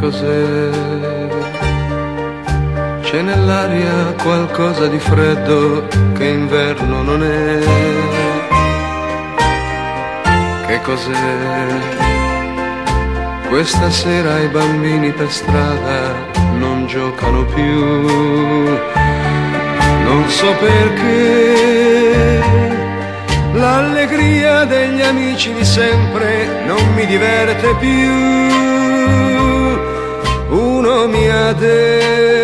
cos'è? C'è nell'aria qualcosa di freddo che inverno non è. Che cos'è? Questa sera i bambini per strada non giocano più. Non so perché l'allegria degli amici di sempre non mi diverte più. Uno mi ha detto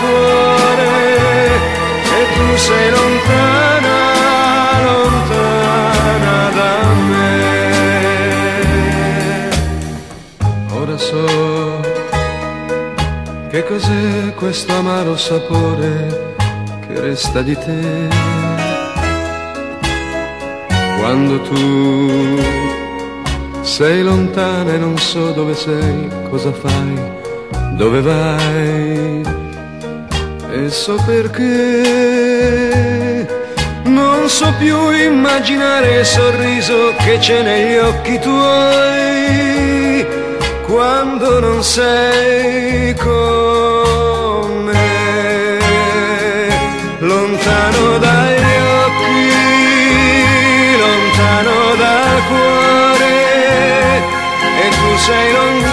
cuore, e tu sei lontana, lontana da me. Ora so che cos'è questo amaro sapore che resta di te. Quando tu sei lontana e non so dove sei, cosa fai, dove vai e so perché. Non so più immaginare il sorriso che c'è negli occhi tuoi quando non sei con me. Lontano dagli occhi lontano dal cuore e tu sei lontana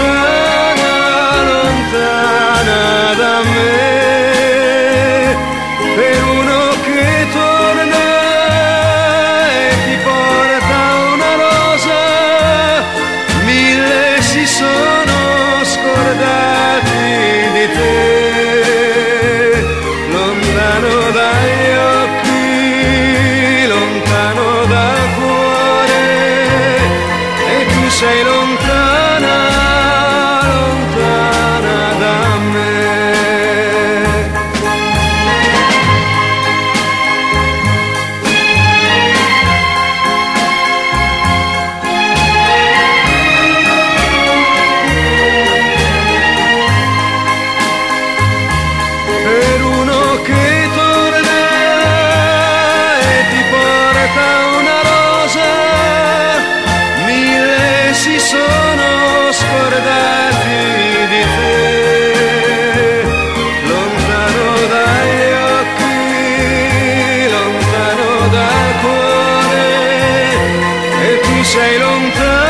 谁懂得